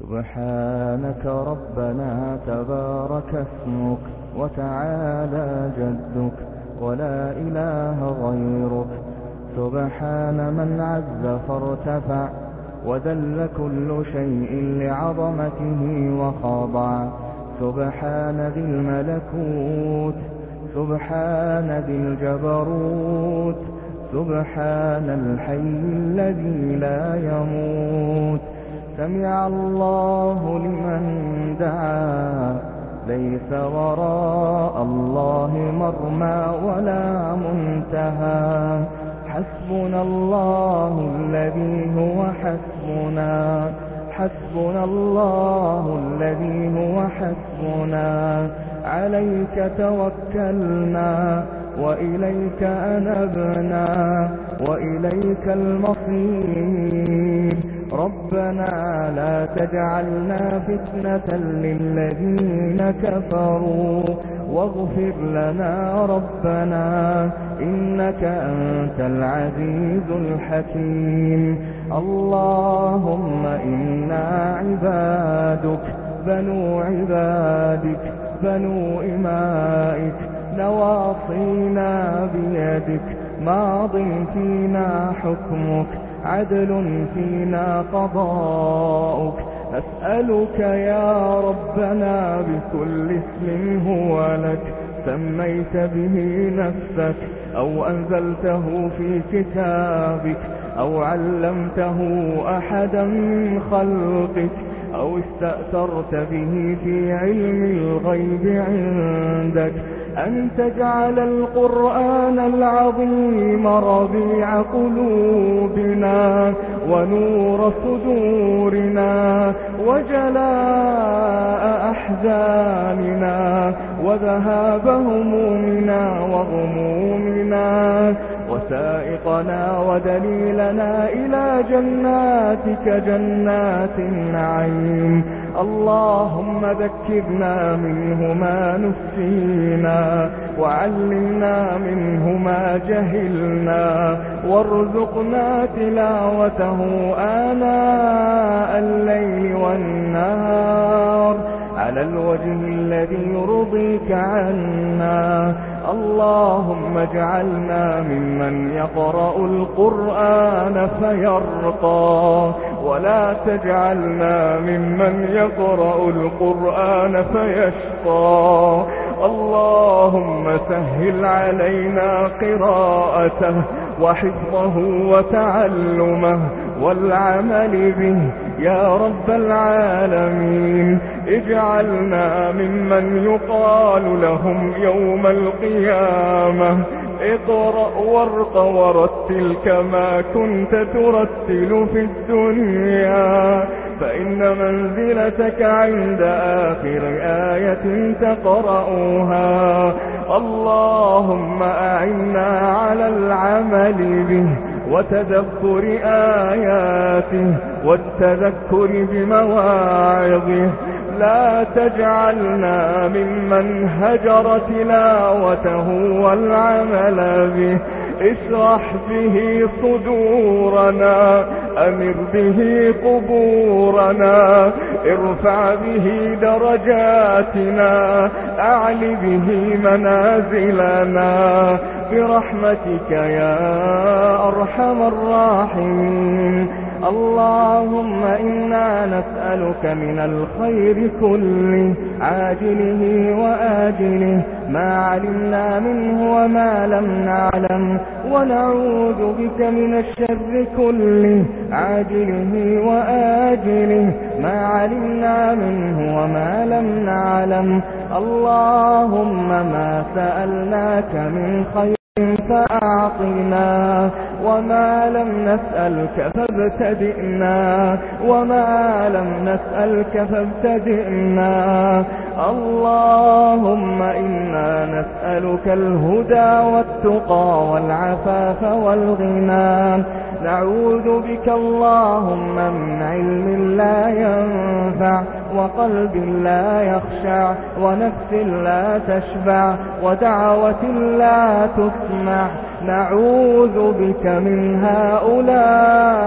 سبحانك ربنا تبارك اسمك وتعالى جدك ولا إله غيرك سبحان من عز فارتفع وذل كل شيء لعظمته وخضع سبحان ذي الملكوت سبحان ذي الجبروت سبحان الحي الذي لا يموت سمع الله لمن دعا. ليس وراء الله مرمى ولا منتهى. حسبنا الله الذي هو حسبنا. حسبنا الله الذي هو حسبنا. عليك توكلنا وإليك أنبنا وإليك المصير. ربنا لا تجعلنا فتنة للذين كفروا واغفر لنا ربنا إنك أنت العزيز الحكيم. اللهم إنا عبادك بنو عبادك بنو إمائك نواصينا بيدك ماض فينا حكمك عدل فينا قضاؤك. أسألك يا ربنا بكل اسم هو لك. سميت به نفسك أو أنزلته في كتابك أو علمته أحدا من خلقك أو استأثرت به في علم الغيب عندك. أن تجعل القرآن العظيم ربيع قلوبنا ونور صدورنا وجلاء أحزاننا وذهاب همومنا وغمومنا وسائقنا ودليلنا إلى جناتك جنات النعيم اللهم ذكرنا منه ما نسينا وعلمنا منه ما جهلنا وارزقنا تلاوته آناء الليل والنار على الوجه الذي يرضيك عنا اللهم اجعلنا ممن يقرأ القرآن فيرقى ولا تجعلنا ممن يقرأ القرآن فيشقى. اللهم سهل علينا قراءته وحفظه وتعلمه والعمل به. يا رب العالمين اجعلنا ممن يقال لهم يوم القيامة. اقرأ وارق ورتل كما كنت ترتل في الدنيا. فإن منزلتك عند آخر آية تقرأها. اللهم أعنا على العمل به وتدبر آياته والتذكر بمواعظه. لا تجعلنا ممن هجر تلاوته والعمل به. اسرح به صدورنا أمر به قبورنا ارفع به درجاتنا أعل به منازلنا. برحمتك يا أرحم الراحمين. اللهم إنا نسألك من الخير كله عاجله وآجله ما علمنا منه وما لم نعلم ونعوذ بك من الشر كله عاجله وآجله ما علمنا منه وما لم نعلم. اللهم ما سألناك من خير فأعطنا وما لم نسألك فابتدئنا وما لم نسألك فابتدئنا اللهم إنا نسألك الهدى والتقى والعفاف والغنى نعوذ بك اللهم من علم لا ينفع وقلب لا يخشع ونفس لا تشبع ودعوة لا تسمع. نعوذ بك من هؤلاء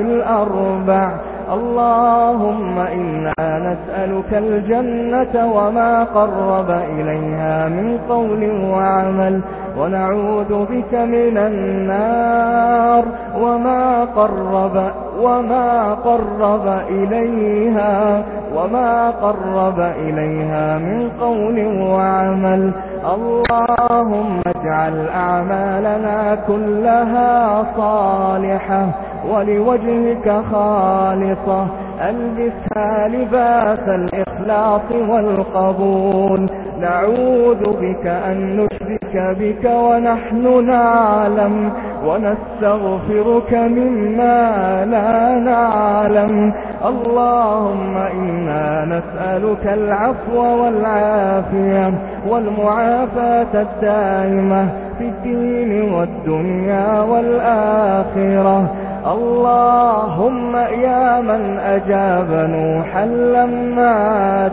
الأربع. اللهم إنا نسألك الجنة وما قرب إليها من قول وعمل ونعوذ بك من النار وما قرب وما قرب إليها وما قرب إليها من قول وعمل. اللهم اجعل أعمالنا كلها صالحة ولوجهك خالصة ألبسها لباس الإخلاص والقبول. نعوذ بك أن نشرك بك ونحن نعلم ونستغفرك مما لا نعلم. اللهم إنا نسألك العفو والعافية والمعافاة الدائمة في الدين والدنيا والآخرة. اللهم يا من أجاب نوحا لما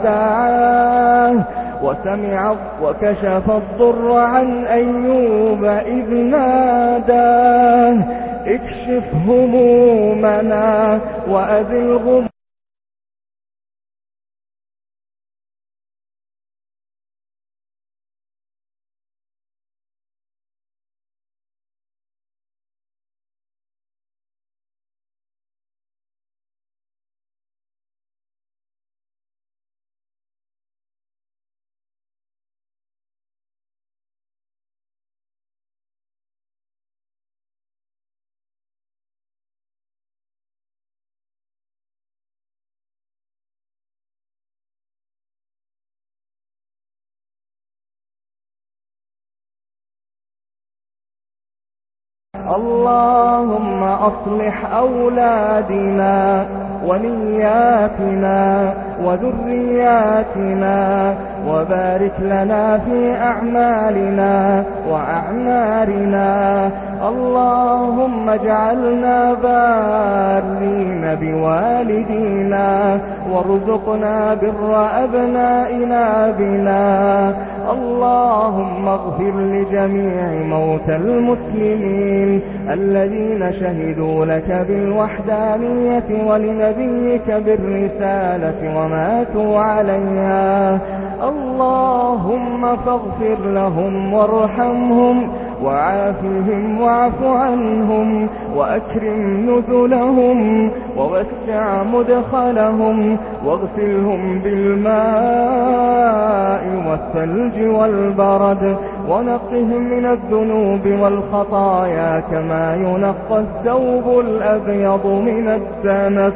دعاه وسمع وكشف الضر عن أيوب إذ ناداه اكشف همومنا وأذل غمنا اللهم أصلح أولادنا ونياتنا وذرياتنا وبارك لنا في أعمالنا وأعمارنا اللهم اجعلنا بارين بوالدينا وارزقنا بر أبنائنا بنا اللهم اغفر لجميع موتى المسلمين الذين شهدوا لك بالوحدانية ولنبيك بالرسالة وماتوا عليها. اللهم فاغفر لهم وارحمهم وعافهم واعف عنهم وأكرم نزلهم ووسع مدخلهم واغسلهم بالماء والثلج والبرد ونقهم من الذنوب والخطايا كما ينقى الثوب الأبيض من الدنس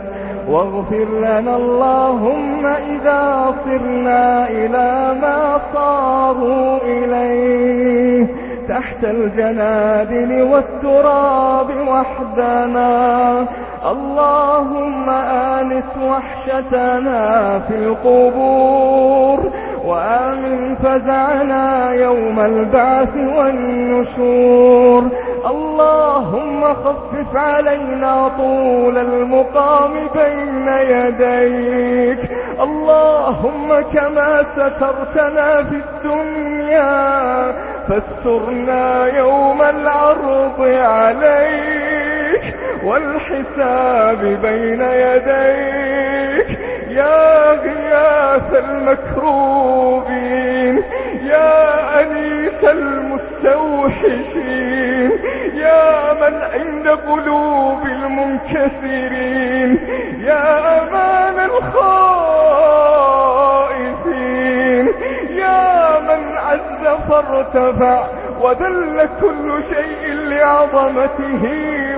واغفر لنا اللهم إذا صرنا إلى ما صاروا إليه تحت الجنادل والتراب وحدنا. اللهم آنس وحشتنا في القبور وآمن فزعنا يوم البعث والنشور. اللهم خفف علينا طول المقام بين يديك. اللهم كما سترتنا في الدنيا فاسترنا يوم العرض عليك والحساب بين يديك يا غياث المكروبين يا أنيس المستوحشين يا من عند قلوب المنكسرين يا أمان الخاص فارتفع وذل كل شيء لعظمته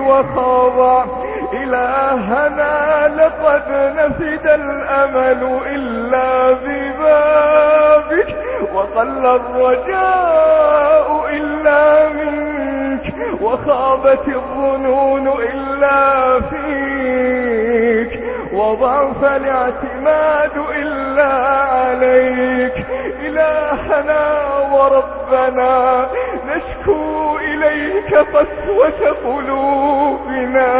وخاضع إلهنا لقد نفد الأمل إلا ببابك وقل الرجاء إلا منك وخابت الظنون إلا فيك. وضعف الاعتماد إلا عليك. إلهنا وربنا نشكو إليك قسوة قلوبنا.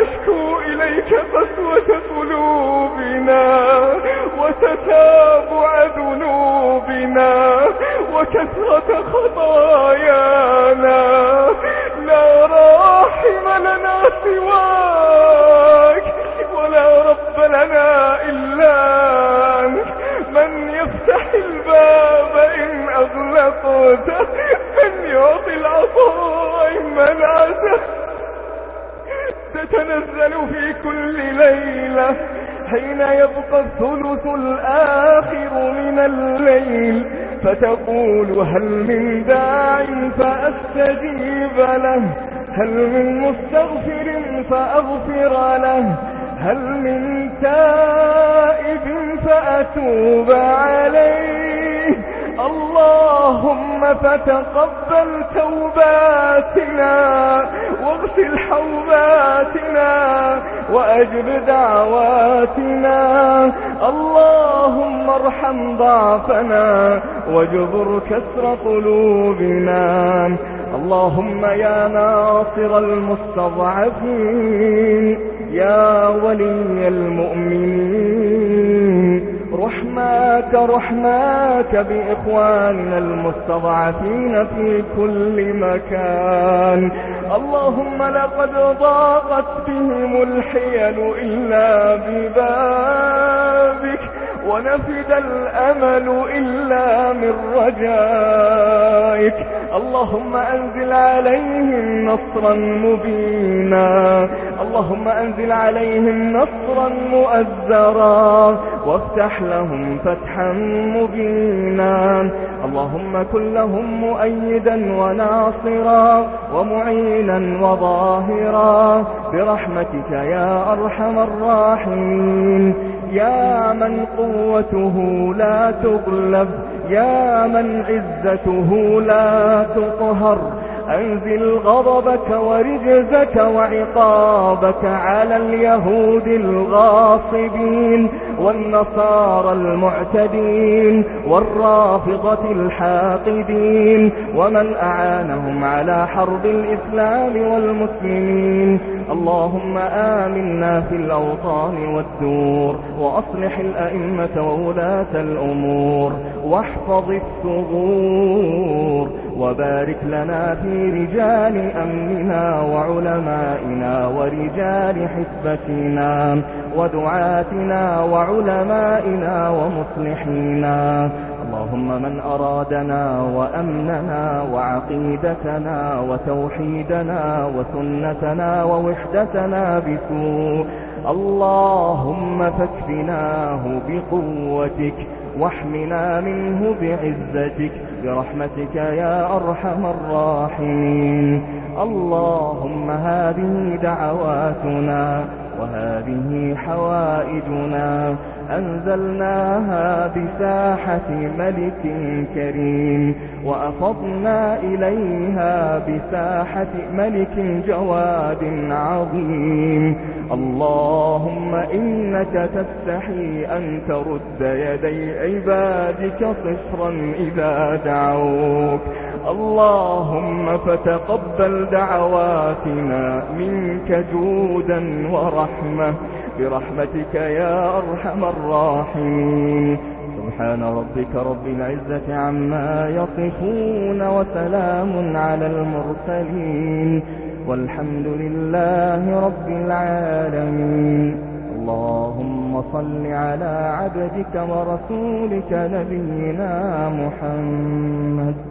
نشكو إليك قسوة قلوبنا. وتتابع ذنوبنا. وكثرة خطايانا. لا راحم لنا سواك. منازع من يطلق منازع تتنزل في كل ليلة حين يبقى الثلث الآخر من الليل فتقول هل من داع فأستجيب له هل من مستغفر فأغفر له. هل من تائب فأتوب عليه. اللهم فتقبل توباتنا واغسل حوباتنا وأجب دعواتنا. اللهم ارحم ضعفنا وجبر كسر قلوبنا. اللهم يا ناصر المستضعفين يا ولي المؤمنين. رحماك رحماك بإخواننا المستضعفين في كل مكان. اللهم لقد ضاقت بهم الحيل إلا بباب ونفد الأمل إلا من رجائك. اللهم أنزل عليهم نصرا مبينا. اللهم أنزل عليهم نصرا مؤذرا وافتح لهم فتحا مبينا. اللهم كن لهم مؤيدا وناصرا ومعينا وظاهرا. برحمتك يا أرحم الراحمين يا من قوته لا تغلب يا من عزته لا تقهر أنزل غضبك ورجزك وعقابك على اليهود الغاصبين والنصارى المعتدين والرافضة الحاقدين ومن أعانهم على حرب الإسلام والمسلمين اللهم آمنا في الأوطان والدور وأصلح الأئمة وولاة الأمور واحفظ الثغور وبارك لنا في رجال أمننا وعلمائنا ورجال حفتنا ودعاتنا وعلمائنا ومصلحينا. اللهم من أرادنا وأمننا وعقيدتنا وتوحيدنا وسنتنا ووحدتنا بسوء اللهم فاكفناه بقوتك واحمنا منه بعزتك برحمتك يا أرحم الراحمين. اللهم هذه دعواتنا وهذه حوائجنا أنزلناها بساحة ملك كريم وأفضنا إليها بساحة ملك جواد عظيم. اللهم إنك تستحي أن ترد يدي عبادك صفرا إذا دعوك. اللهم فتقبل دعواتنا منك جودا ورحمة. برحمتك يا أرحم الراحمين. سبحان ربك رب العزة عما يصفون وسلام على المرسلين. والحمد لله رب العالمين. اللهم صل على عبدك ورسولك نبينا محمد.